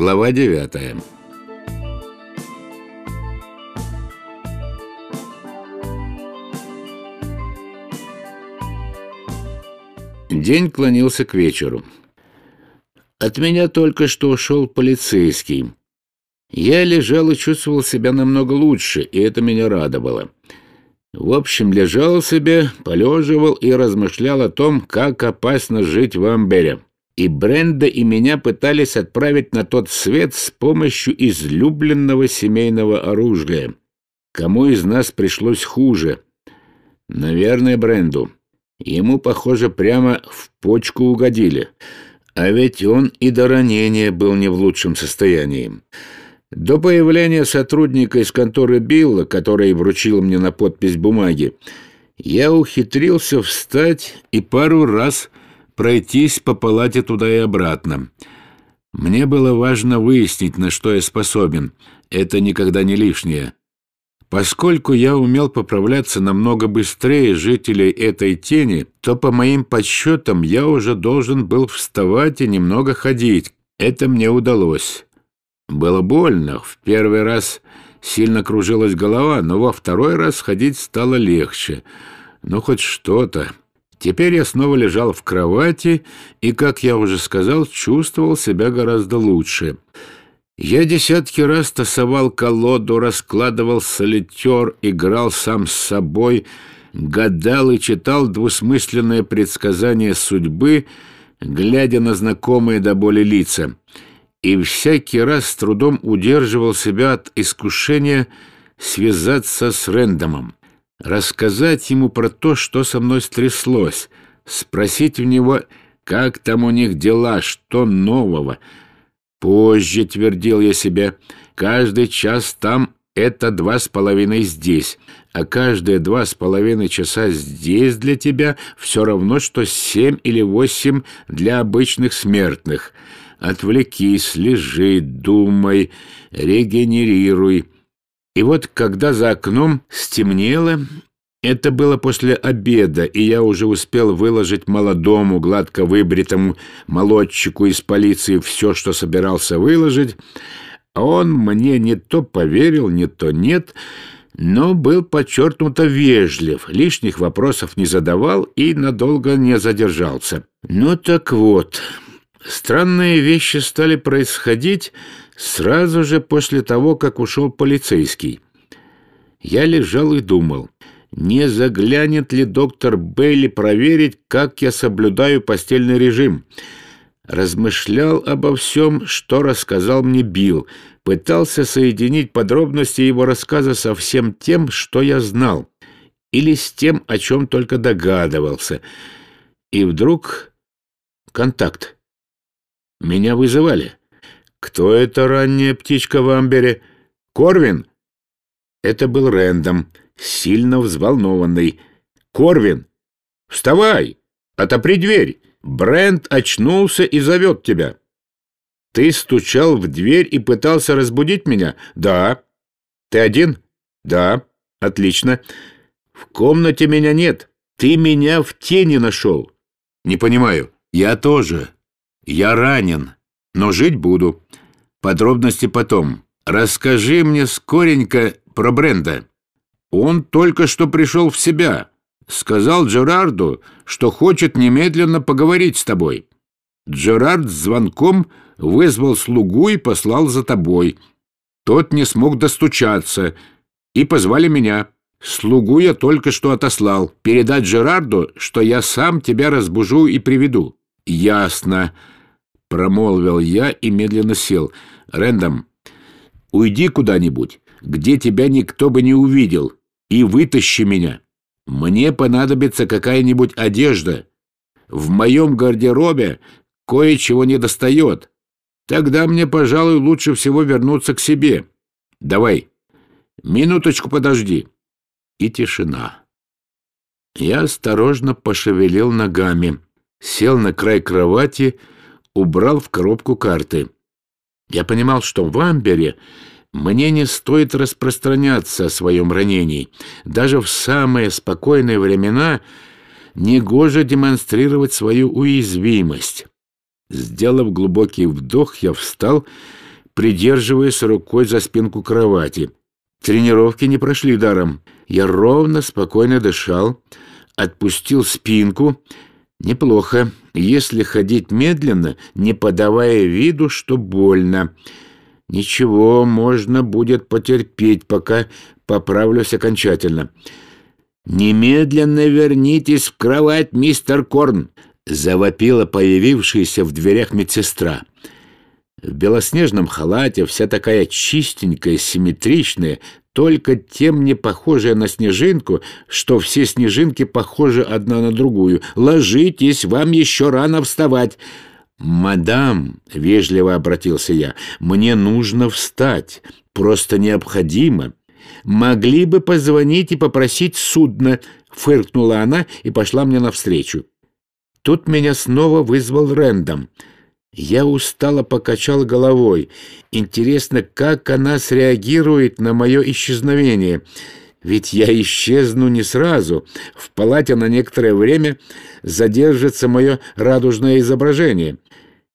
Глава девятая День клонился к вечеру. От меня только что ушел полицейский. Я лежал и чувствовал себя намного лучше, и это меня радовало. В общем, лежал себе, полеживал и размышлял о том, как опасно жить в Амбере и Бренда и меня пытались отправить на тот свет с помощью излюбленного семейного оружия. Кому из нас пришлось хуже? Наверное, Бренду. Ему, похоже, прямо в почку угодили. А ведь он и до ранения был не в лучшем состоянии. До появления сотрудника из конторы Билла, который вручил мне на подпись бумаги, я ухитрился встать и пару раз пройтись по палате туда и обратно. Мне было важно выяснить, на что я способен. Это никогда не лишнее. Поскольку я умел поправляться намного быстрее жителей этой тени, то, по моим подсчетам, я уже должен был вставать и немного ходить. Это мне удалось. Было больно. В первый раз сильно кружилась голова, но во второй раз ходить стало легче. Ну, хоть что-то. Теперь я снова лежал в кровати и, как я уже сказал, чувствовал себя гораздо лучше. Я десятки раз тасовал колоду, раскладывал солитер, играл сам с собой, гадал и читал двусмысленные предсказания судьбы, глядя на знакомые до боли лица. И всякий раз с трудом удерживал себя от искушения связаться с Рэндомом рассказать ему про то, что со мной стряслось, спросить у него, как там у них дела, что нового. Позже, твердил я себе, каждый час там — это два с половиной здесь, а каждые два с половиной часа здесь для тебя все равно, что семь или восемь для обычных смертных. Отвлекись, лежи, думай, регенерируй. И вот, когда за окном стемнело, это было после обеда, и я уже успел выложить молодому, гладко выбритому молодчику из полиции все, что собирался выложить, он мне не то поверил, не то нет, но был подчеркнуто вежлив, лишних вопросов не задавал и надолго не задержался. Ну так вот, странные вещи стали происходить Сразу же после того, как ушел полицейский, я лежал и думал, не заглянет ли доктор Бейли проверить, как я соблюдаю постельный режим. Размышлял обо всем, что рассказал мне Билл, пытался соединить подробности его рассказа со всем тем, что я знал, или с тем, о чем только догадывался. И вдруг контакт. Меня вызывали. «Кто эта ранняя птичка в амбере? Корвин?» Это был Рэндом, сильно взволнованный. «Корвин, вставай! Отопри дверь! Брент очнулся и зовет тебя!» «Ты стучал в дверь и пытался разбудить меня?» «Да». «Ты один?» «Да». «Отлично. В комнате меня нет. Ты меня в тени нашел». «Не понимаю». «Я тоже. Я ранен» но жить буду. Подробности потом. Расскажи мне скоренько про Бренда. Он только что пришел в себя. Сказал Джерарду, что хочет немедленно поговорить с тобой. Джерард звонком вызвал слугу и послал за тобой. Тот не смог достучаться, и позвали меня. Слугу я только что отослал. Передать Джерарду, что я сам тебя разбужу и приведу. Ясно. Промолвил я и медленно сел. «Рэндом, уйди куда-нибудь, где тебя никто бы не увидел, и вытащи меня. Мне понадобится какая-нибудь одежда. В моем гардеробе кое-чего не достает. Тогда мне, пожалуй, лучше всего вернуться к себе. Давай, минуточку подожди». И тишина. Я осторожно пошевелил ногами, сел на край кровати убрал в коробку карты. Я понимал, что в Амбере мне не стоит распространяться о своем ранении. Даже в самые спокойные времена негоже демонстрировать свою уязвимость. Сделав глубокий вдох, я встал придерживаясь рукой за спинку кровати. Тренировки не прошли даром. Я ровно, спокойно дышал, отпустил спинку. Неплохо, если ходить медленно, не подавая виду, что больно. Ничего, можно будет потерпеть, пока поправлюсь окончательно. «Немедленно вернитесь в кровать, мистер Корн!» — завопила появившаяся в дверях медсестра. В белоснежном халате, вся такая чистенькая, симметричная, только тем не похожая на снежинку, что все снежинки похожи одна на другую. «Ложитесь, вам еще рано вставать!» «Мадам», — вежливо обратился я, — «мне нужно встать, просто необходимо». «Могли бы позвонить и попросить судно», — фыркнула она и пошла мне навстречу. Тут меня снова вызвал Рэндом. Я устало покачал головой. Интересно, как она среагирует на мое исчезновение. Ведь я исчезну не сразу. В палате на некоторое время задержится мое радужное изображение.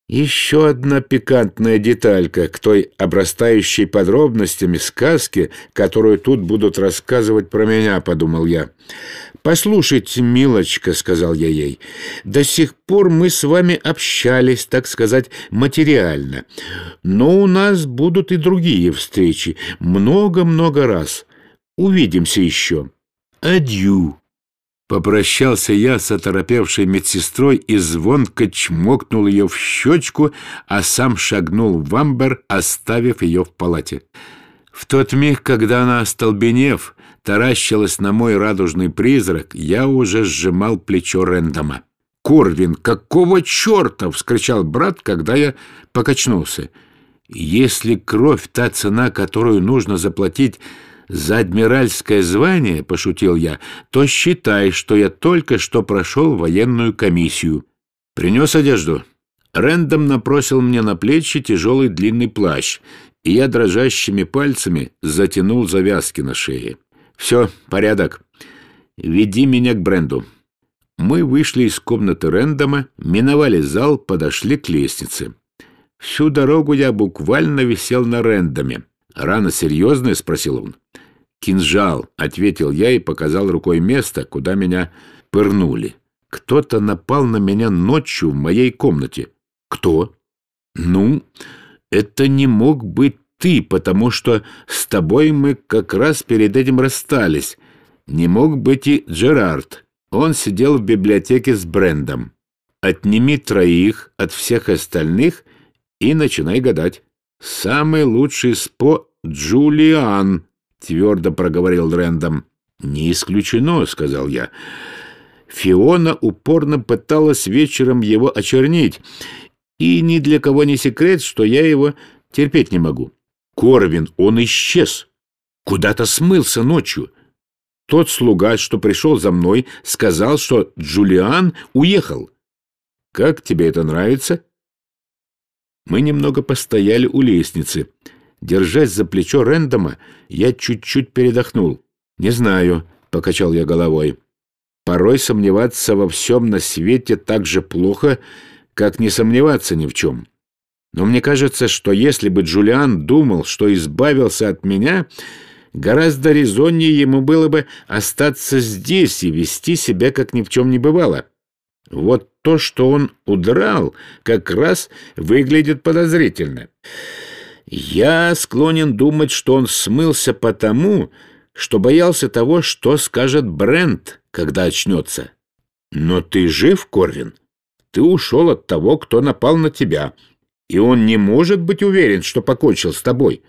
Еще одна пикантная деталька к той обрастающей подробностями сказки, которую тут будут рассказывать про меня, подумал я. «Послушайте, милочка», — сказал я ей, — «до сих пор мы с вами общались, так сказать, материально. Но у нас будут и другие встречи, много-много раз. Увидимся еще. Адью». Попрощался я с оторопевшей медсестрой и звонко чмокнул ее в щечку, а сам шагнул в амбер, оставив ее в палате. В тот миг, когда она, остолбенев, таращилась на мой радужный призрак, я уже сжимал плечо Рэндома. «Корвин, какого черта?» — вскричал брат, когда я покачнулся. «Если кровь — та цена, которую нужно заплатить за адмиральское звание, — пошутил я, — то считай, что я только что прошел военную комиссию. Принес одежду. Рэндом напросил мне на плечи тяжелый длинный плащ, и я дрожащими пальцами затянул завязки на шее. «Все, порядок. Веди меня к Бренду». Мы вышли из комнаты Рэндома, миновали зал, подошли к лестнице. Всю дорогу я буквально висел на Рэндоме. «Рана серьезная?» — спросил он. «Кинжал», — ответил я и показал рукой место, куда меня пырнули. «Кто-то напал на меня ночью в моей комнате». «Кто?» «Ну, это не мог быть ты, потому что с тобой мы как раз перед этим расстались. Не мог быть и Джерард. Он сидел в библиотеке с Брендом. Отними троих от всех остальных и начинай гадать. Самый лучший спо — Джулиан, — твердо проговорил Рэндом. «Не исключено», — сказал я. Фиона упорно пыталась вечером его очернить, и ни для кого не секрет, что я его терпеть не могу. Корвин, он исчез. Куда-то смылся ночью. Тот слуга, что пришел за мной, сказал, что Джулиан уехал. Как тебе это нравится? Мы немного постояли у лестницы. Держась за плечо Рэндома, я чуть-чуть передохнул. «Не знаю», — покачал я головой. «Порой сомневаться во всем на свете так же плохо, как не сомневаться ни в чем. Но мне кажется, что если бы Джулиан думал, что избавился от меня, гораздо резоннее ему было бы остаться здесь и вести себя, как ни в чем не бывало. Вот то, что он удрал, как раз выглядит подозрительно». Я склонен думать, что он смылся потому, что боялся того, что скажет Брент, когда очнется. Но ты жив, Корвин? Ты ушел от того, кто напал на тебя, и он не может быть уверен, что покончил с тобой.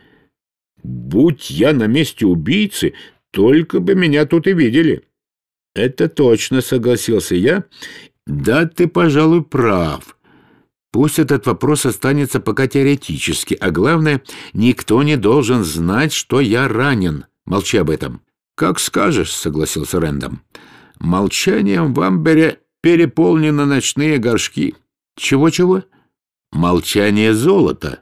Будь я на месте убийцы, только бы меня тут и видели. Это точно, согласился я. Да, ты, пожалуй, прав. Пусть этот вопрос останется пока теоретически, а главное, никто не должен знать, что я ранен. Молчи об этом. «Как скажешь», — согласился Рэндом. «Молчанием в Амбере переполнены ночные горшки». «Чего-чего?» «Молчание золота,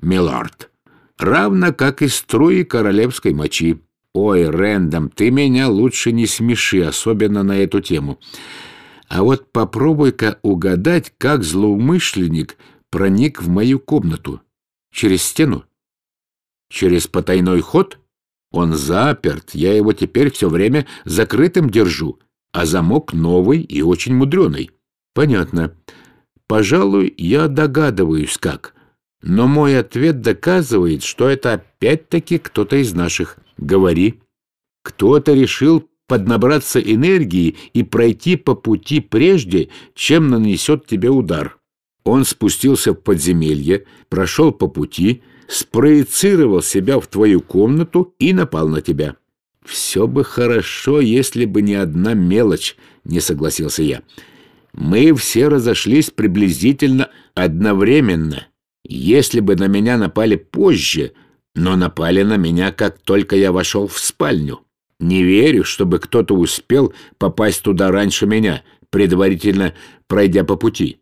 милорд, равно как и струи королевской мочи». «Ой, Рэндом, ты меня лучше не смеши, особенно на эту тему». А вот попробуй-ка угадать, как злоумышленник проник в мою комнату. Через стену? Через потайной ход? Он заперт, я его теперь все время закрытым держу, а замок новый и очень мудреный. Понятно. Пожалуй, я догадываюсь, как. Но мой ответ доказывает, что это опять-таки кто-то из наших. Говори. Кто-то решил поднабраться энергии и пройти по пути прежде, чем нанесет тебе удар. Он спустился в подземелье, прошел по пути, спроецировал себя в твою комнату и напал на тебя. «Все бы хорошо, если бы не одна мелочь», — не согласился я. «Мы все разошлись приблизительно одновременно. Если бы на меня напали позже, но напали на меня, как только я вошел в спальню. Не верю, чтобы кто-то успел попасть туда раньше меня, предварительно пройдя по пути.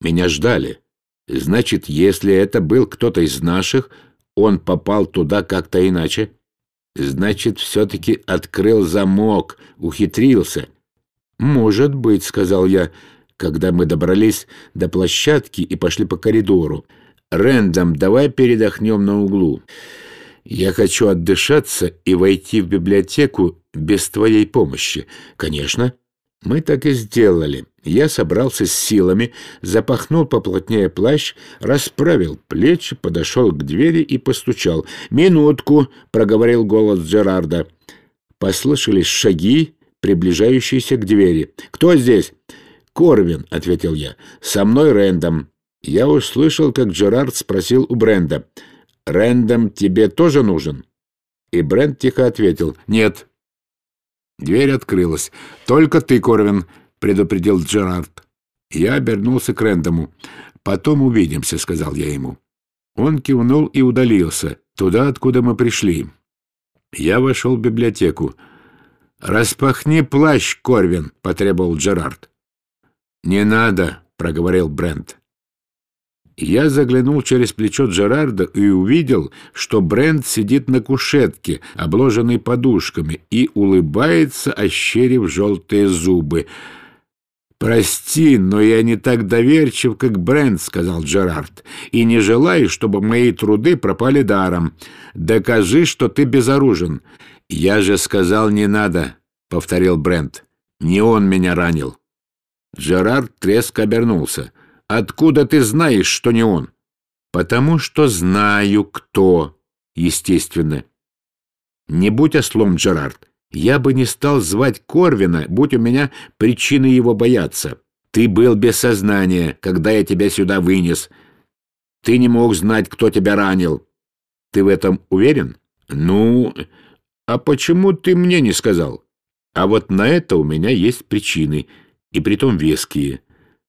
Меня ждали. Значит, если это был кто-то из наших, он попал туда как-то иначе. Значит, все-таки открыл замок, ухитрился. «Может быть», — сказал я, когда мы добрались до площадки и пошли по коридору. «Рэндом, давай передохнем на углу». Я хочу отдышаться и войти в библиотеку без твоей помощи. Конечно. Мы так и сделали. Я собрался с силами, запахнул поплотнее плащ, расправил плечи, подошел к двери и постучал. «Минутку!» — проговорил голос Джерарда. Послышались шаги, приближающиеся к двери. «Кто здесь?» «Корвин», — ответил я. «Со мной Рэндом». Я услышал, как Джерард спросил у Бренда. «Рэндом тебе тоже нужен?» И Брент тихо ответил «Нет». Дверь открылась. «Только ты, Корвин», — предупредил Джерард. Я обернулся к Рэндому. «Потом увидимся», — сказал я ему. Он кивнул и удалился, туда, откуда мы пришли. Я вошел в библиотеку. «Распахни плащ, Корвин», — потребовал Джерард. «Не надо», — проговорил Брент. Я заглянул через плечо Джерарда и увидел, что Брент сидит на кушетке, обложенной подушками, и улыбается, ощерив желтые зубы. «Прости, но я не так доверчив, как Брент», — сказал Джерард, «и не желаю, чтобы мои труды пропали даром. Докажи, что ты безоружен». «Я же сказал, не надо», — повторил Брент. «Не он меня ранил». Джерард треско обернулся. Откуда ты знаешь, что не он? Потому что знаю, кто, естественно. Не будь ослом, Джерард. Я бы не стал звать Корвина, будь у меня причины его бояться. Ты был без сознания, когда я тебя сюда вынес. Ты не мог знать, кто тебя ранил. Ты в этом уверен? Ну, а почему ты мне не сказал? А вот на это у меня есть причины, и притом веские.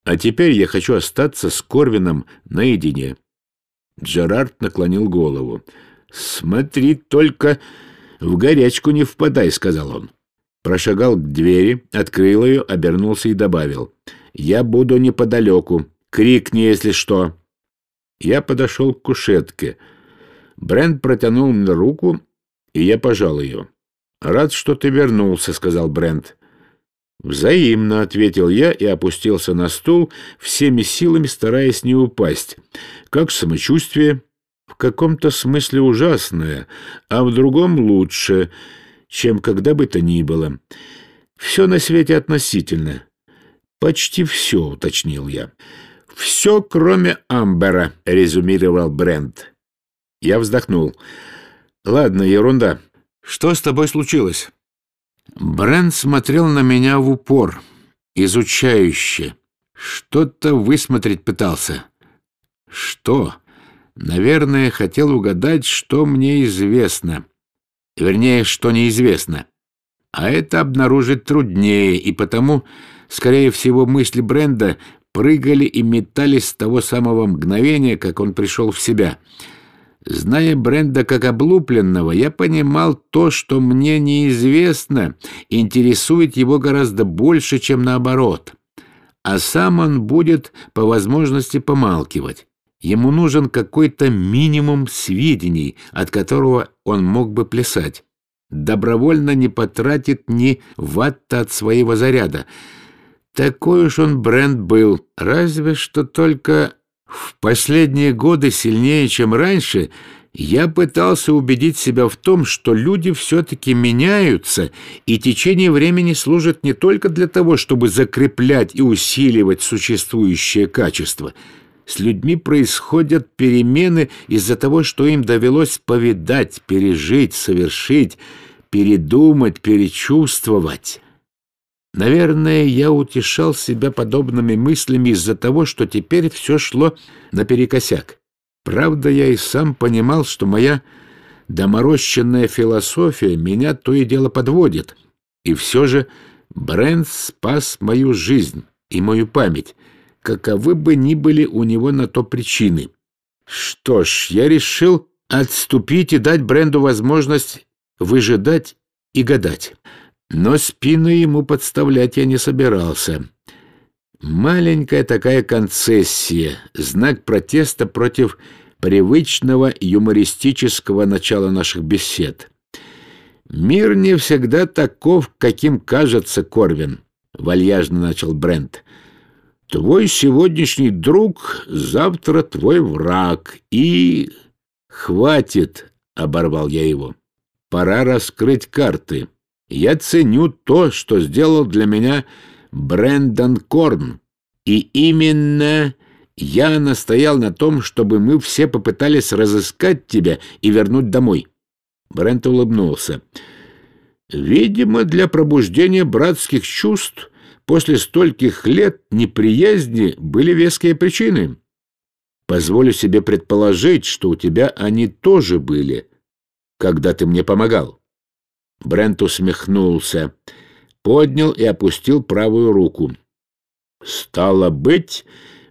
А теперь я хочу остаться с Корвином наедине. Джерард наклонил голову. «Смотри, только в горячку не впадай», — сказал он. Прошагал к двери, открыл ее, обернулся и добавил. «Я буду неподалеку. Крикни, если что». Я подошел к кушетке. Брент протянул мне руку, и я пожал ее. «Рад, что ты вернулся», — сказал Брент. «Взаимно», — ответил я и опустился на стул, всеми силами стараясь не упасть. «Как самочувствие?» «В каком-то смысле ужасное, а в другом лучше, чем когда бы то ни было. Все на свете относительно». «Почти все», — уточнил я. «Все, кроме Амбера», — резюмировал Брент. Я вздохнул. «Ладно, ерунда. Что с тобой случилось?» Брент смотрел на меня в упор, изучающе. Что-то высмотреть пытался. Что? Наверное, хотел угадать, что мне известно. Вернее, что неизвестно. А это обнаружить труднее, и потому, скорее всего, мысли Бренда прыгали и метались с того самого мгновения, как он пришел в себя — Зная Бренда как облупленного, я понимал то, что мне неизвестно, интересует его гораздо больше, чем наоборот. А сам он будет по возможности помалкивать. Ему нужен какой-то минимум сведений, от которого он мог бы плясать. Добровольно не потратит ни ватта от своего заряда. Такой уж он Бренд был, разве что только в последние годы сильнее, чем раньше, Я пытался убедить себя в том, что люди все-таки меняются, и течение времени служит не только для того, чтобы закреплять и усиливать существующее качество. С людьми происходят перемены из-за того, что им довелось повидать, пережить, совершить, передумать, перечувствовать. Наверное, я утешал себя подобными мыслями из-за того, что теперь все шло наперекосяк. Правда, я и сам понимал, что моя доморощенная философия меня то и дело подводит. И все же Брент спас мою жизнь и мою память, каковы бы ни были у него на то причины. Что ж, я решил отступить и дать Бренду возможность выжидать и гадать. Но спину ему подставлять я не собирался. Маленькая такая концессия, знак протеста против привычного юмористического начала наших бесед. «Мир не всегда таков, каким кажется Корвин», — вальяжно начал Брент. «Твой сегодняшний друг, завтра твой враг, и...» «Хватит», — оборвал я его. «Пора раскрыть карты. Я ценю то, что сделал для меня Брэндон Корн. И именно я настоял на том, чтобы мы все попытались разыскать тебя и вернуть домой. Брент улыбнулся. Видимо, для пробуждения братских чувств после стольких лет неприязни были веские причины. Позволю себе предположить, что у тебя они тоже были, когда ты мне помогал. Брент усмехнулся поднял и опустил правую руку. «Стало быть,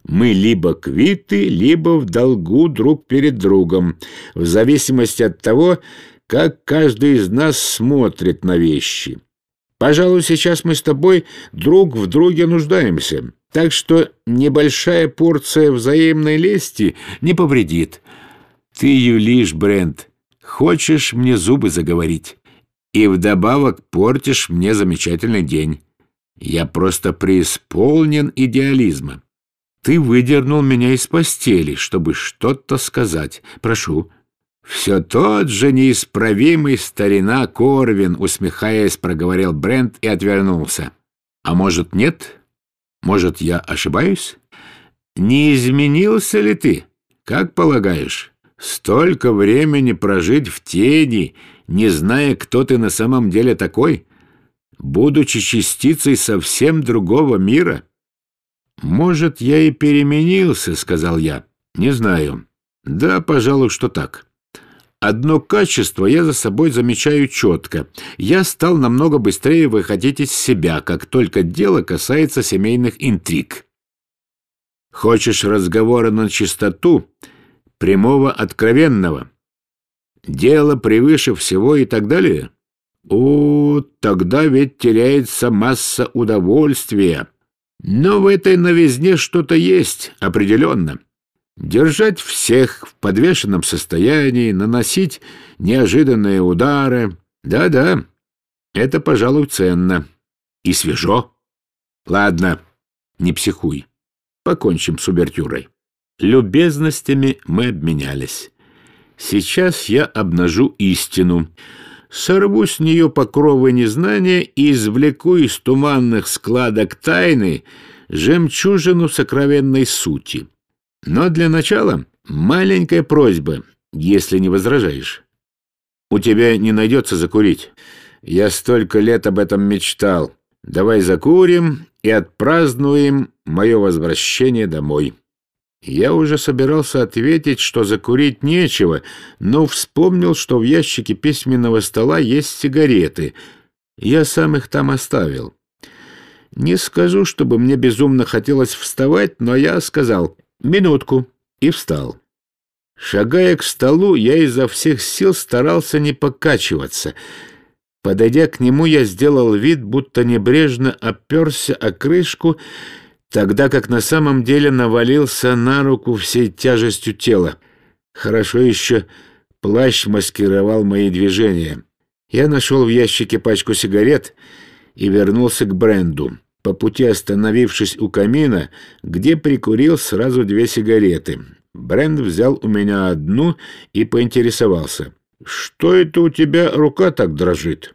мы либо квиты, либо в долгу друг перед другом, в зависимости от того, как каждый из нас смотрит на вещи. Пожалуй, сейчас мы с тобой друг в друге нуждаемся, так что небольшая порция взаимной лести не повредит. Ты юлишь, Брент, хочешь мне зубы заговорить?» И вдобавок портишь мне замечательный день. Я просто преисполнен идеализма. Ты выдернул меня из постели, чтобы что-то сказать. Прошу». «Все тот же неисправимый старина Корвин», — усмехаясь, проговорил Брент и отвернулся. «А может, нет? Может, я ошибаюсь? Не изменился ли ты, как полагаешь?» Столько времени прожить в тени, не зная, кто ты на самом деле такой, будучи частицей совсем другого мира? Может, я и переменился, сказал я. Не знаю. Да, пожалуй, что так. Одно качество я за собой замечаю четко. Я стал намного быстрее выходить из себя, как только дело касается семейных интриг. Хочешь разговора на чистоту? прямого, откровенного. Дело превыше всего и так далее. О, тогда ведь теряется масса удовольствия. Но в этой новизне что-то есть, определенно. Держать всех в подвешенном состоянии, наносить неожиданные удары. Да-да, это, пожалуй, ценно. И свежо. Ладно, не психуй. Покончим с увертюрой. Любезностями мы обменялись. Сейчас я обнажу истину. Сорву с нее покровы незнания и извлеку из туманных складок тайны жемчужину сокровенной сути. Но для начала маленькая просьба, если не возражаешь. У тебя не найдется закурить. Я столько лет об этом мечтал. Давай закурим и отпразднуем мое возвращение домой». Я уже собирался ответить, что закурить нечего, но вспомнил, что в ящике письменного стола есть сигареты. Я сам их там оставил. Не скажу, чтобы мне безумно хотелось вставать, но я сказал «минутку» и встал. Шагая к столу, я изо всех сил старался не покачиваться. Подойдя к нему, я сделал вид, будто небрежно оперся о крышку тогда как на самом деле навалился на руку всей тяжестью тела. Хорошо еще плащ маскировал мои движения. Я нашел в ящике пачку сигарет и вернулся к бренду, по пути остановившись у камина, где прикурил сразу две сигареты. Бренд взял у меня одну и поинтересовался. «Что это у тебя рука так дрожит?»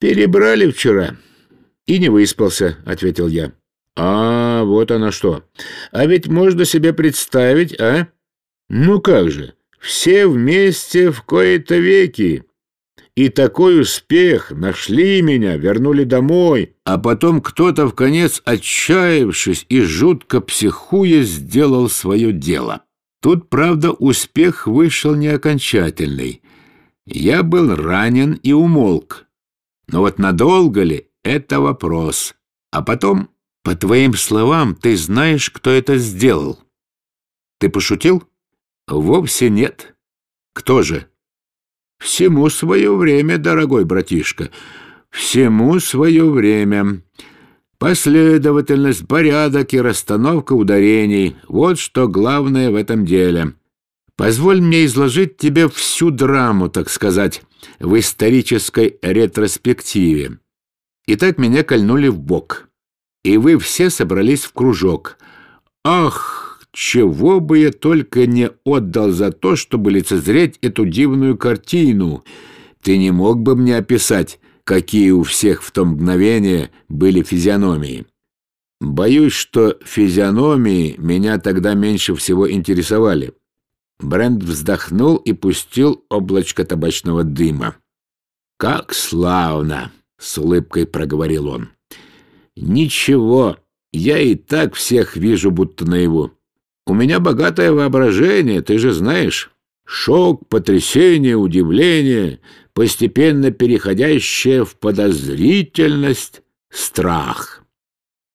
«Перебрали вчера». «И не выспался», — ответил я. «А, вот она что. А ведь можно себе представить, а? Ну как же, все вместе в кои-то веки. И такой успех, нашли меня, вернули домой, а потом кто-то в конец, отчаявшись и жутко психуя, сделал свое дело. Тут, правда, успех вышел не окончательный. Я был ранен и умолк. Но вот надолго ли — это вопрос. А потом, по твоим словам, ты знаешь, кто это сделал. Ты пошутил? Вовсе нет. Кто же? Всему свое время, дорогой братишка, всему свое время. Последовательность, порядок и расстановка ударений — вот что главное в этом деле. Позволь мне изложить тебе всю драму, так сказать, в исторической ретроспективе. Итак, меня кольнули в бок, и вы все собрались в кружок. Ах! чего бы я только не отдал за то, чтобы лицезреть эту дивную картину. Ты не мог бы мне описать, какие у всех в том мгновение были физиономии? Боюсь, что физиономии меня тогда меньше всего интересовали. Брент вздохнул и пустил облачко табачного дыма. «Как славно!» — с улыбкой проговорил он. «Ничего, я и так всех вижу будто наяву. У меня богатое воображение, ты же знаешь. Шок, потрясение, удивление, постепенно переходящее в подозрительность, страх.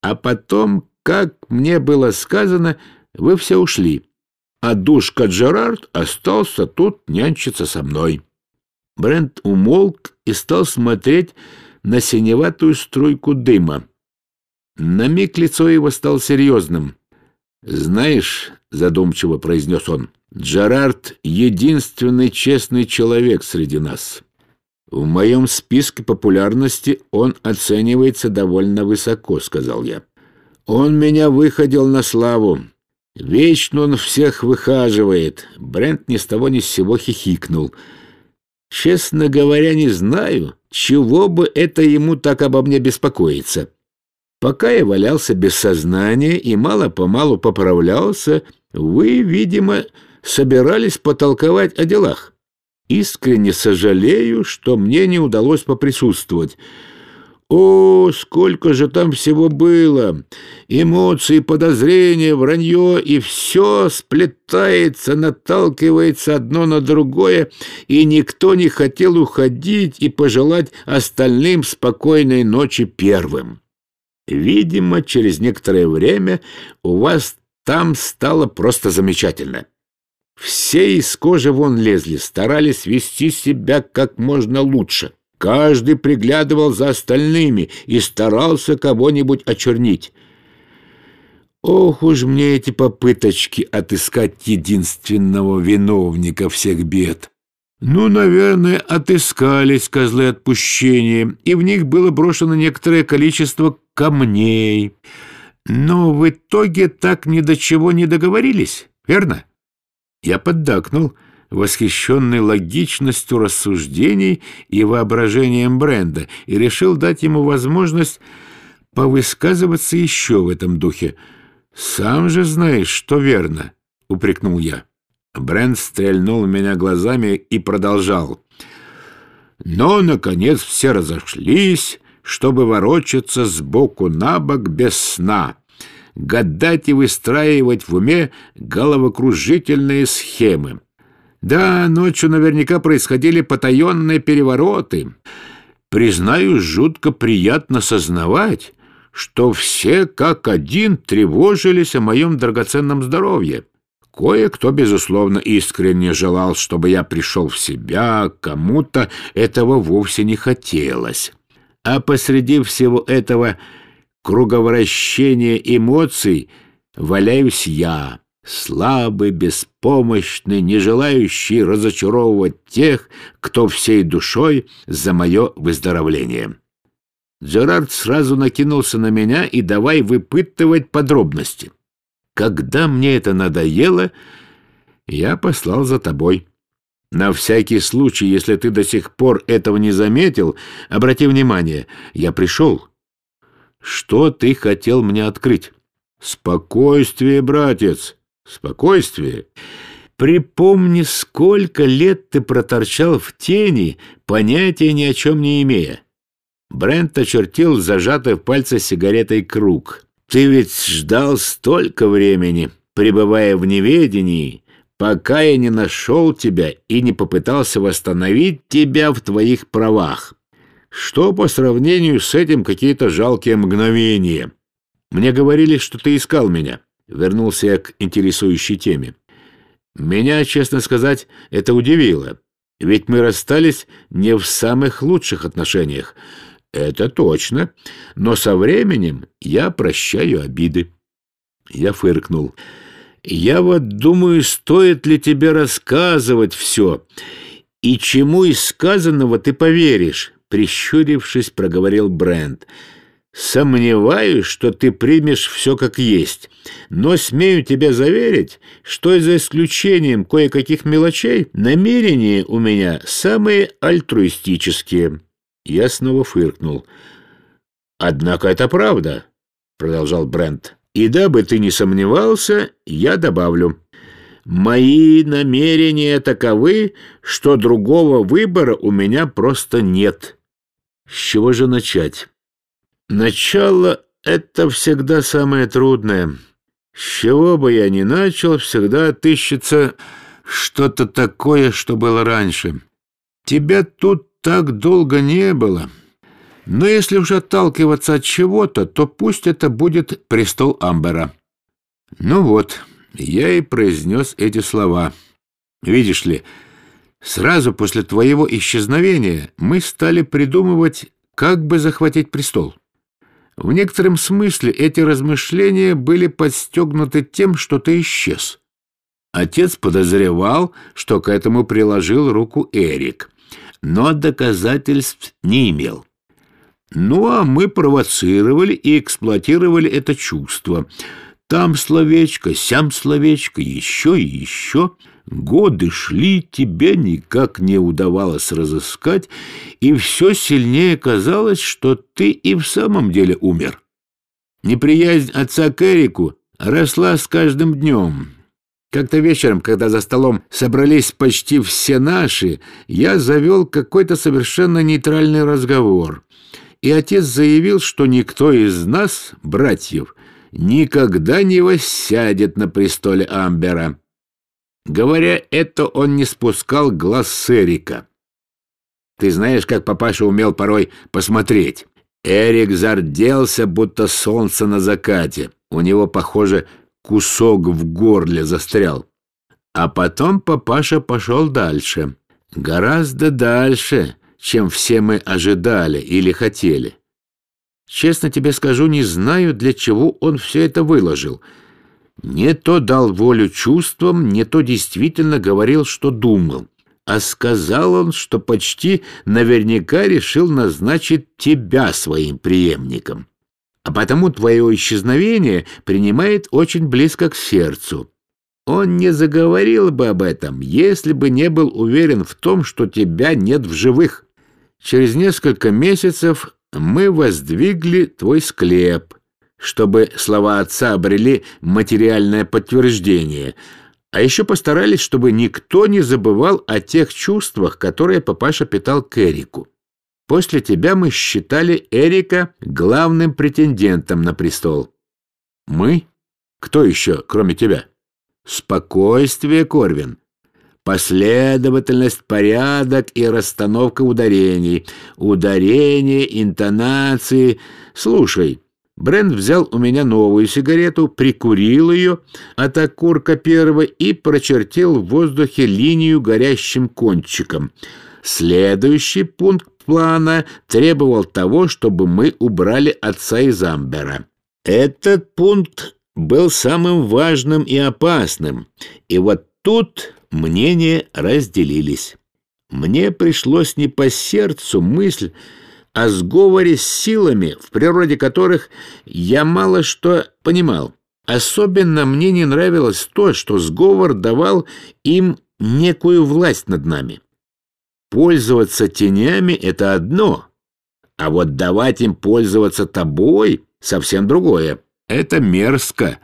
А потом, как мне было сказано, вы все ушли, а душка Джерард остался тут нянчиться со мной. Брент умолк и стал смотреть на синеватую струйку дыма. На миг лицо его стало серьезным — «Знаешь, — задумчиво произнес он, — Джерард — единственный честный человек среди нас. В моем списке популярности он оценивается довольно высоко, — сказал я. Он меня выходил на славу. Вечно он всех выхаживает. Брент ни с того ни с сего хихикнул. Честно говоря, не знаю, чего бы это ему так обо мне беспокоиться. Пока я валялся без сознания и мало-помалу поправлялся, вы, видимо, собирались потолковать о делах. Искренне сожалею, что мне не удалось поприсутствовать. О, сколько же там всего было! Эмоции, подозрения, вранье, и все сплетается, наталкивается одно на другое, и никто не хотел уходить и пожелать остальным спокойной ночи первым. Видимо, через некоторое время у вас там стало просто замечательно. Все из кожи вон лезли, старались вести себя как можно лучше. Каждый приглядывал за остальными и старался кого-нибудь очернить. Ох уж мне эти попыточки отыскать единственного виновника всех бед. Ну, наверное, отыскались козлы отпущения, и в них было брошено некоторое количество камней. Но в итоге так ни до чего не договорились, верно? Я поддакнул, восхищенный логичностью рассуждений и воображением бренда, и решил дать ему возможность повысказываться еще в этом духе. «Сам же знаешь, что верно», — упрекнул я. Брент стрельнул меня глазами и продолжал. Но, наконец, все разошлись, чтобы ворочаться сбоку на бок без сна, гадать и выстраивать в уме головокружительные схемы. Да, ночью наверняка происходили потаенные перевороты. Признаюсь, жутко приятно сознавать, что все как один тревожились о моем драгоценном здоровье. Кое-кто, безусловно, искренне желал, чтобы я пришел в себя, кому-то этого вовсе не хотелось. А посреди всего этого круговращения эмоций валяюсь я, слабый, беспомощный, не желающий разочаровывать тех, кто всей душой за мое выздоровление. Джерард сразу накинулся на меня и давай выпытывать подробности. Когда мне это надоело, я послал за тобой. На всякий случай, если ты до сих пор этого не заметил, обрати внимание, я пришел. Что ты хотел мне открыть? Спокойствие, братец, спокойствие. Припомни, сколько лет ты проторчал в тени, понятия ни о чем не имея. Брент очертил зажатый в пальце сигаретой круг. Ты ведь ждал столько времени, пребывая в неведении, пока я не нашел тебя и не попытался восстановить тебя в твоих правах. Что по сравнению с этим какие-то жалкие мгновения? Мне говорили, что ты искал меня. Вернулся я к интересующей теме. Меня, честно сказать, это удивило. Ведь мы расстались не в самых лучших отношениях. Это точно. Но со временем я прощаю обиды. Я фыркнул. Я вот думаю, стоит ли тебе рассказывать все, и чему из сказанного ты поверишь, прищурившись, проговорил Брент. Сомневаюсь, что ты примешь все как есть, но смею тебя заверить, что за исключением кое-каких мелочей намерения у меня самые альтруистические. Я снова фыркнул. Однако это правда, продолжал Брент. И дабы ты не сомневался, я добавлю. Мои намерения таковы, что другого выбора у меня просто нет. С чего же начать? Начало — это всегда самое трудное. С чего бы я ни начал, всегда отыщется что-то такое, что было раньше. Тебя тут так долго не было. Но если уж отталкиваться от чего-то, то пусть это будет престол Амбера. Ну вот, я и произнес эти слова. Видишь ли, сразу после твоего исчезновения мы стали придумывать, как бы захватить престол. В некотором смысле эти размышления были подстегнуты тем, что ты исчез. Отец подозревал, что к этому приложил руку Эрик, но доказательств не имел. Ну, а мы провоцировали и эксплуатировали это чувство. Там словечко, сям словечко, еще и еще. Годы шли, тебе никак не удавалось разыскать, и все сильнее казалось, что ты и в самом деле умер. Неприязнь отца к Эрику росла с каждым днем. Как-то вечером, когда за столом собрались почти все наши, я завел какой-то совершенно нейтральный разговор — и отец заявил, что никто из нас, братьев, никогда не воссядет на престоле Амбера. Говоря это, он не спускал глаз с Эрика. Ты знаешь, как папаша умел порой посмотреть. Эрик зарделся, будто солнце на закате. У него, похоже, кусок в горле застрял. А потом папаша пошел дальше. Гораздо дальше, чем все мы ожидали или хотели. Честно тебе скажу, не знаю, для чего он все это выложил. Не то дал волю чувствам, не то действительно говорил, что думал. А сказал он, что почти наверняка решил назначить тебя своим преемником. А потому твое исчезновение принимает очень близко к сердцу. Он не заговорил бы об этом, если бы не был уверен в том, что тебя нет в живых. Через несколько месяцев мы воздвигли твой склеп, чтобы слова отца обрели материальное подтверждение, а еще постарались, чтобы никто не забывал о тех чувствах, которые папаша питал к Эрику. После тебя мы считали Эрика главным претендентом на престол. Мы? Кто еще, кроме тебя? Спокойствие, Корвин. Последовательность, порядок и расстановка ударений. Ударения, интонации. Слушай, Брент взял у меня новую сигарету, прикурил ее от окурка первого и прочертил в воздухе линию горящим кончиком. Следующий пункт плана требовал того, чтобы мы убрали отца из Амбера. Этот пункт был самым важным и опасным, и вот тут мнения разделились. Мне пришлось не по сердцу мысль о сговоре с силами, в природе которых я мало что понимал. Особенно мне не нравилось то, что сговор давал им некую власть над нами. Пользоваться тенями — это одно, а вот давать им пользоваться тобой — совсем другое. Это мерзко,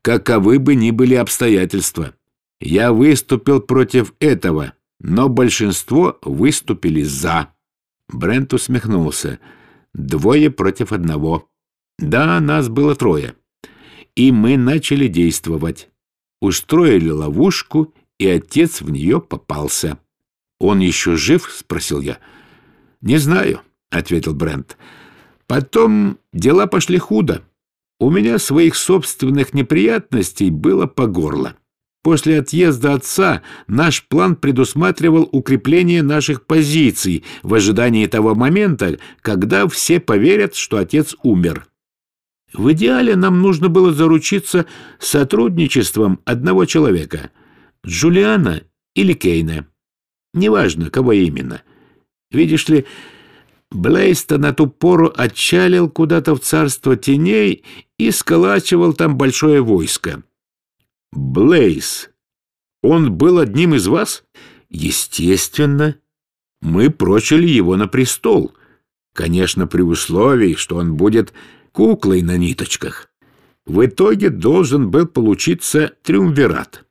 каковы бы ни были обстоятельства. Я выступил против этого, но большинство выступили «за». Брент усмехнулся. Двое против одного. Да, нас было трое. И мы начали действовать. Устроили ловушку, и отец в нее попался. «Он еще жив?» — спросил я. «Не знаю», — ответил Брент. «Потом дела пошли худо. У меня своих собственных неприятностей было по горло. После отъезда отца наш план предусматривал укрепление наших позиций в ожидании того момента, когда все поверят, что отец умер. В идеале нам нужно было заручиться сотрудничеством одного человека — Джулиана или Кейна. Неважно, кого именно. Видишь ли, Блейста на ту пору отчалил куда-то в царство теней и сколачивал там большое войско. Блейз, он был одним из вас? Естественно. Мы прочили его на престол. Конечно, при условии, что он будет куклой на ниточках. В итоге должен был получиться триумвират.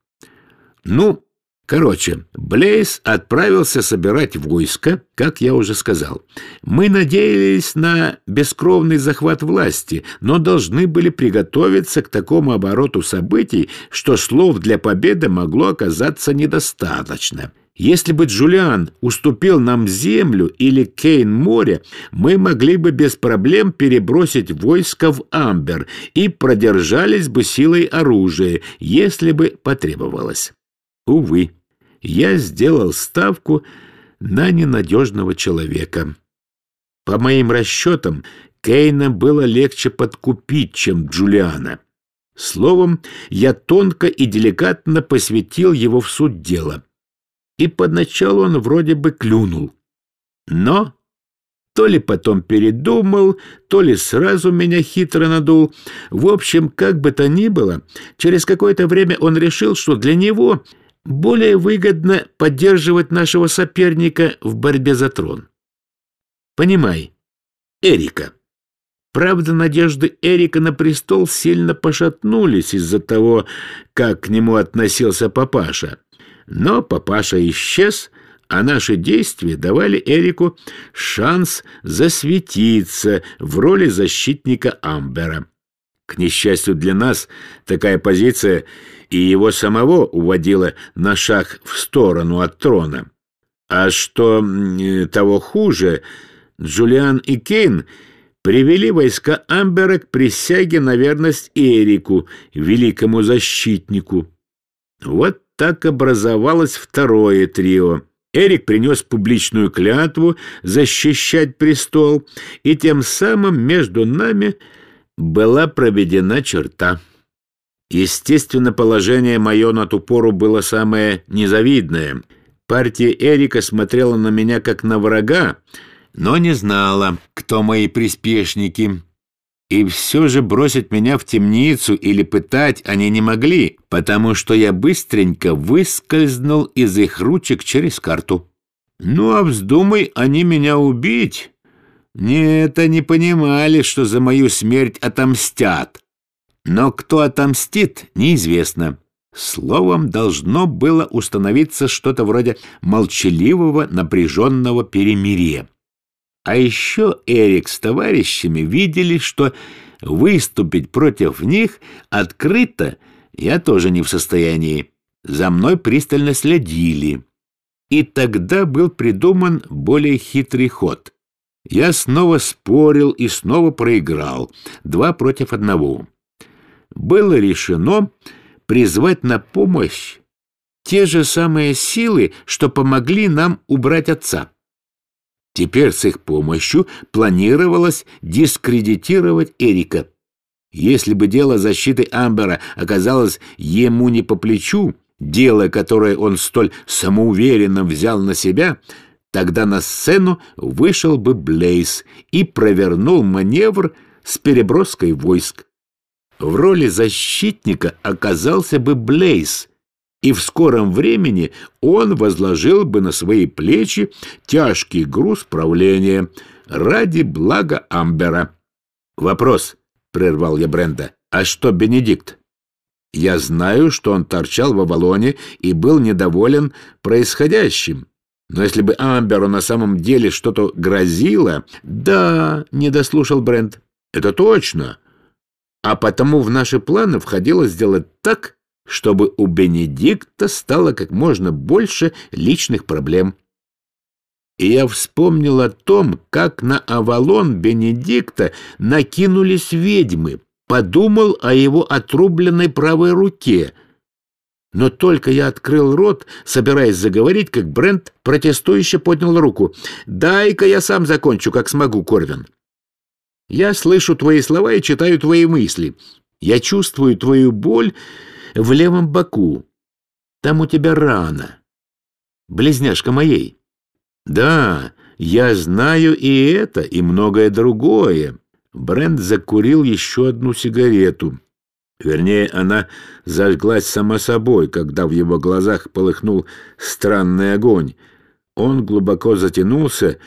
Ну, Короче, Блейз отправился собирать войско, как я уже сказал. Мы надеялись на бескровный захват власти, но должны были приготовиться к такому обороту событий, что слов для победы могло оказаться недостаточно. Если бы Джулиан уступил нам землю или Кейн море, мы могли бы без проблем перебросить войско в Амбер и продержались бы силой оружия, если бы потребовалось. Увы я сделал ставку на ненадежного человека. По моим расчетам, Кейна было легче подкупить, чем Джулиана. Словом, я тонко и деликатно посвятил его в суть дела. И поначалу он вроде бы клюнул. Но то ли потом передумал, то ли сразу меня хитро надул. В общем, как бы то ни было, через какое-то время он решил, что для него более выгодно поддерживать нашего соперника в борьбе за трон. Понимай, Эрика. Правда, надежды Эрика на престол сильно пошатнулись из-за того, как к нему относился папаша. Но папаша исчез, а наши действия давали Эрику шанс засветиться в роли защитника Амбера. К несчастью для нас, такая позиция и его самого уводила на шаг в сторону от трона. А что того хуже, Джулиан и Кейн привели войска Амбера к присяге на верность Эрику, великому защитнику. Вот так образовалось второе трио. Эрик принес публичную клятву защищать престол, и тем самым между нами была проведена черта. Естественно, положение мое на ту пору было самое незавидное. Партия Эрика смотрела на меня как на врага, но не знала, кто мои приспешники. И все же бросить меня в темницу или пытать они не могли, потому что я быстренько выскользнул из их ручек через карту. Ну а вздумай они меня убить. Нет, они понимали, что за мою смерть отомстят. Но кто отомстит, неизвестно. Словом, должно было установиться что-то вроде молчаливого напряженного перемирия. А еще Эрик с товарищами видели, что выступить против них открыто я тоже не в состоянии. За мной пристально следили. И тогда был придуман более хитрый ход. Я снова спорил и снова проиграл. Два против одного было решено призвать на помощь те же самые силы, что помогли нам убрать отца. Теперь с их помощью планировалось дискредитировать Эрика. Если бы дело защиты Амбера оказалось ему не по плечу, дело, которое он столь самоуверенно взял на себя, тогда на сцену вышел бы Блейз и провернул маневр с переброской войск. В роли защитника оказался бы Блейз, и в скором времени он возложил бы на свои плечи тяжкий груз правления ради блага Амбера. «Вопрос», — прервал я Бренда, — «а что Бенедикт?» Я знаю, что он торчал в Авалоне и был недоволен происходящим. Но если бы Амберу на самом деле что-то грозило... Да, не дослушал Брент. Это точно. А потому в наши планы входило сделать так, чтобы у Бенедикта стало как можно больше личных проблем. И я вспомнил о том, как на Авалон Бенедикта накинулись ведьмы, подумал о его отрубленной правой руке. Но только я открыл рот, собираясь заговорить, как Брент протестующе поднял руку. «Дай-ка я сам закончу, как смогу, Корвин. Я слышу твои слова и читаю твои мысли. Я чувствую твою боль в левом боку. Там у тебя рана. Близняшка моей. Да, я знаю и это, и многое другое. Брент закурил еще одну сигарету. Вернее, она зажглась сама собой, когда в его глазах полыхнул странный огонь. Он глубоко затянулся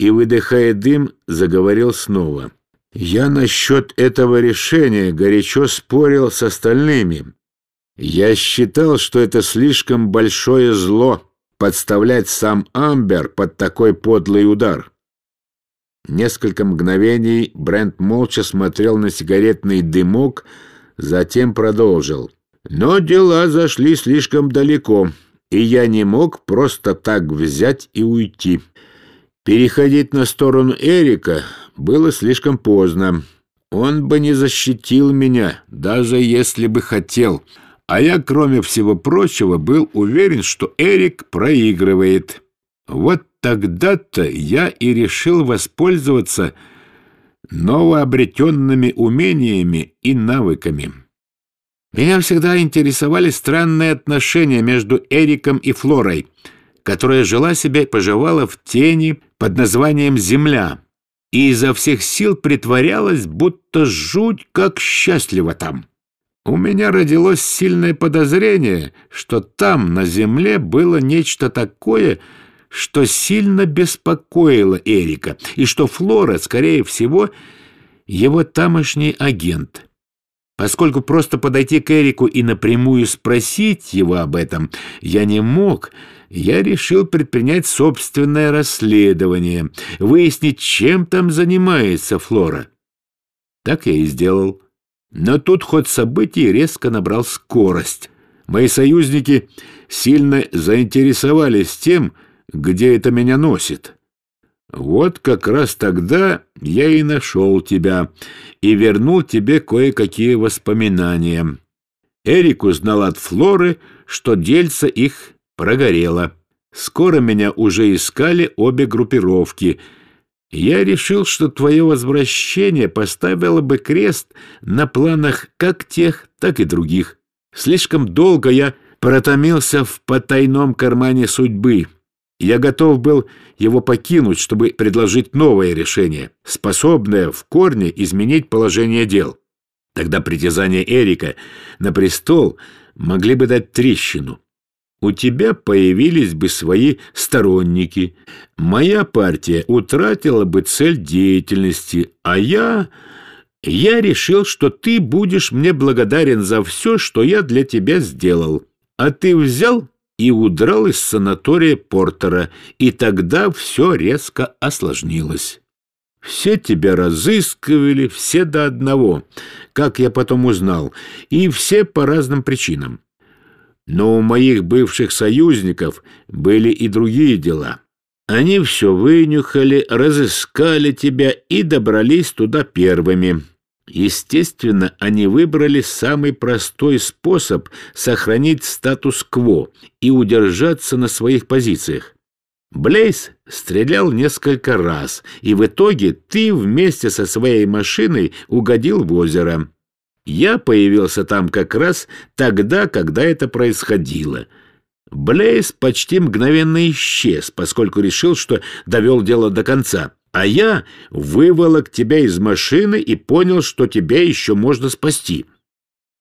и, выдыхая дым, заговорил снова. «Я насчет этого решения горячо спорил с остальными. Я считал, что это слишком большое зло подставлять сам Амбер под такой подлый удар. Несколько мгновений Брент молча смотрел на сигаретный дымок, затем продолжил. Но дела зашли слишком далеко, и я не мог просто так взять и уйти. Переходить на сторону Эрика было слишком поздно. Он бы не защитил меня, даже если бы хотел — а я, кроме всего прочего, был уверен, что Эрик проигрывает. Вот тогда-то я и решил воспользоваться новообретенными умениями и навыками. Меня всегда интересовали странные отношения между Эриком и Флорой, которая жила себе и поживала в тени под названием «Земля» и изо всех сил притворялась, будто жуть как счастлива там. У меня родилось сильное подозрение, что там, на земле, было нечто такое, что сильно беспокоило Эрика, и что Флора, скорее всего, его тамошний агент. Поскольку просто подойти к Эрику и напрямую спросить его об этом я не мог, я решил предпринять собственное расследование, выяснить, чем там занимается Флора. Так я и сделал. Но тут ход событий резко набрал скорость. Мои союзники сильно заинтересовались тем, где это меня носит. Вот как раз тогда я и нашел тебя и вернул тебе кое-какие воспоминания. Эрик узнал от Флоры, что дельца их прогорело. Скоро меня уже искали обе группировки — я решил, что твое возвращение поставило бы крест на планах как тех, так и других. Слишком долго я протомился в потайном кармане судьбы. Я готов был его покинуть, чтобы предложить новое решение, способное в корне изменить положение дел. Тогда притязания Эрика на престол могли бы дать трещину у тебя появились бы свои сторонники. Моя партия утратила бы цель деятельности, а я... Я решил, что ты будешь мне благодарен за все, что я для тебя сделал. А ты взял и удрал из санатория Портера, и тогда все резко осложнилось. Все тебя разыскивали, все до одного, как я потом узнал, и все по разным причинам. Но у моих бывших союзников были и другие дела. Они все вынюхали, разыскали тебя и добрались туда первыми. Естественно, они выбрали самый простой способ сохранить статус-кво и удержаться на своих позициях. Блейз стрелял несколько раз, и в итоге ты вместе со своей машиной угодил в озеро. Я появился там как раз тогда, когда это происходило. Блейз почти мгновенно исчез, поскольку решил, что довел дело до конца. А я выволок тебя из машины и понял, что тебя еще можно спасти.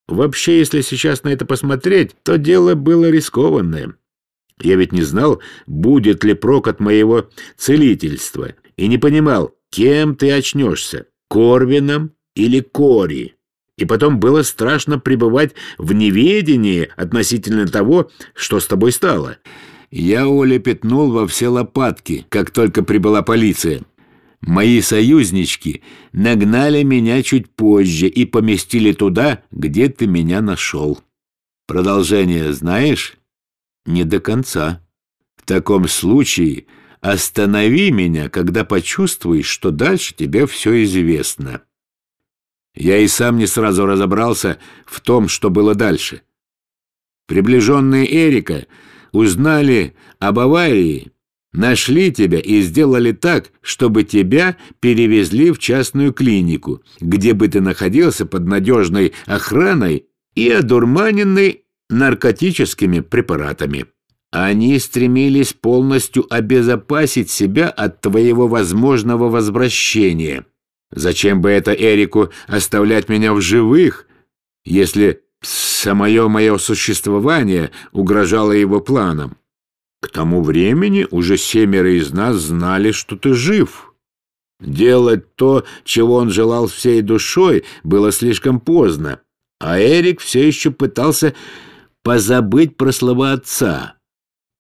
Вообще, если сейчас на это посмотреть, то дело было рискованное. Я ведь не знал, будет ли прок от моего целительства, и не понимал, кем ты очнешься, Корвином или Кори. И потом было страшно пребывать в неведении относительно того, что с тобой стало. Я Оля пятнул во все лопатки, как только прибыла полиция. Мои союзнички нагнали меня чуть позже и поместили туда, где ты меня нашел. Продолжение знаешь? Не до конца. В таком случае останови меня, когда почувствуешь, что дальше тебе все известно. Я и сам не сразу разобрался в том, что было дальше. Приближенные Эрика узнали об аварии, нашли тебя и сделали так, чтобы тебя перевезли в частную клинику, где бы ты находился под надежной охраной и одурманенный наркотическими препаратами. Они стремились полностью обезопасить себя от твоего возможного возвращения. Зачем бы это Эрику оставлять меня в живых, если самое мое существование угрожало его планам? К тому времени уже семеро из нас знали, что ты жив. Делать то, чего он желал всей душой, было слишком поздно, а Эрик все еще пытался позабыть про слова отца.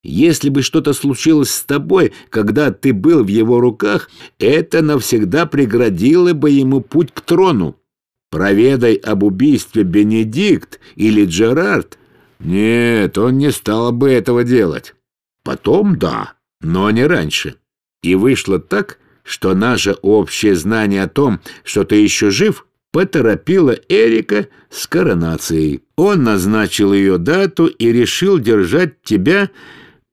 Если бы что-то случилось с тобой, когда ты был в его руках, это навсегда преградило бы ему путь к трону. Проведай об убийстве Бенедикт или Джерард. Нет, он не стал бы этого делать. Потом да, но не раньше. И вышло так, что наше общее знание о том, что ты еще жив, поторопило Эрика с коронацией. Он назначил ее дату и решил держать тебя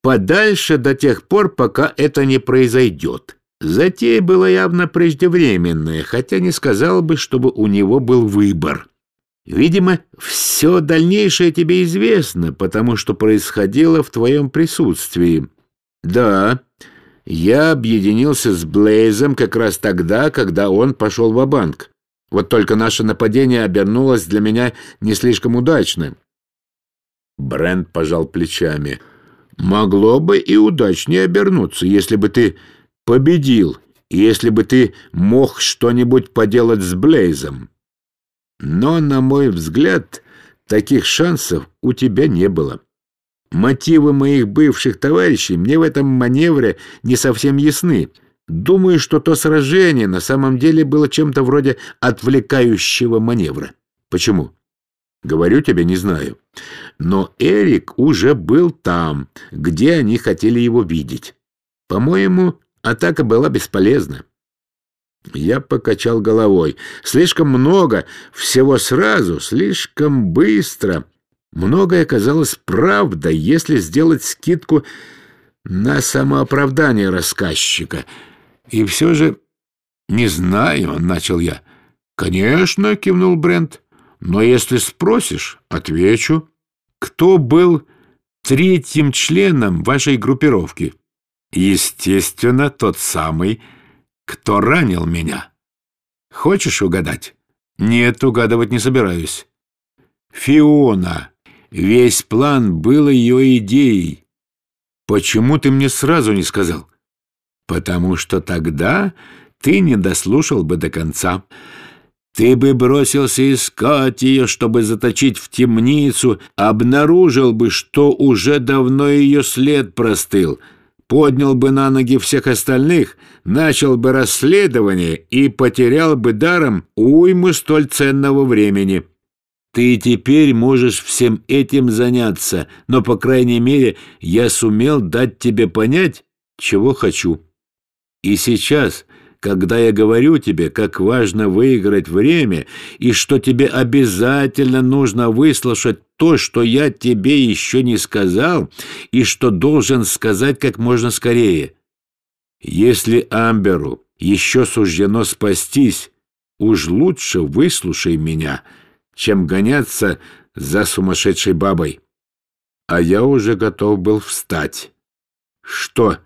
подальше до тех пор, пока это не произойдет. Затея была явно преждевременная, хотя не сказал бы, чтобы у него был выбор. Видимо, все дальнейшее тебе известно, потому что происходило в твоем присутствии. Да, я объединился с Блейзом как раз тогда, когда он пошел в банк Вот только наше нападение обернулось для меня не слишком удачно. Брент пожал плечами — Могло бы и удачнее обернуться, если бы ты победил, если бы ты мог что-нибудь поделать с Блейзом. Но, на мой взгляд, таких шансов у тебя не было. Мотивы моих бывших товарищей мне в этом маневре не совсем ясны. Думаю, что то сражение на самом деле было чем-то вроде отвлекающего маневра. Почему? Говорю тебе, не знаю. Но Эрик уже был там, где они хотели его видеть. По-моему, атака была бесполезна. Я покачал головой. Слишком много, всего сразу, слишком быстро. Многое казалось правдой, если сделать скидку на самооправдание рассказчика. И все же... «Не знаю», — начал я. «Конечно», — кивнул Брент. Но если спросишь, отвечу. Кто был третьим членом вашей группировки? Естественно, тот самый, кто ранил меня. Хочешь угадать? Нет, угадывать не собираюсь. Фиона. Весь план был ее идеей. Почему ты мне сразу не сказал? Потому что тогда ты не дослушал бы до конца. Ты бы бросился искать ее, чтобы заточить в темницу, обнаружил бы, что уже давно ее след простыл, поднял бы на ноги всех остальных, начал бы расследование и потерял бы даром уйму столь ценного времени. Ты теперь можешь всем этим заняться, но, по крайней мере, я сумел дать тебе понять, чего хочу. И сейчас когда я говорю тебе, как важно выиграть время, и что тебе обязательно нужно выслушать то, что я тебе еще не сказал, и что должен сказать как можно скорее. Если Амберу еще суждено спастись, уж лучше выслушай меня, чем гоняться за сумасшедшей бабой. А я уже готов был встать. Что,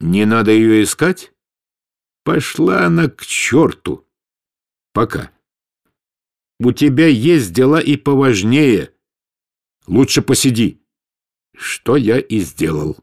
не надо ее искать? Пошла она к черту. Пока. У тебя есть дела и поважнее. Лучше посиди. Что я и сделал.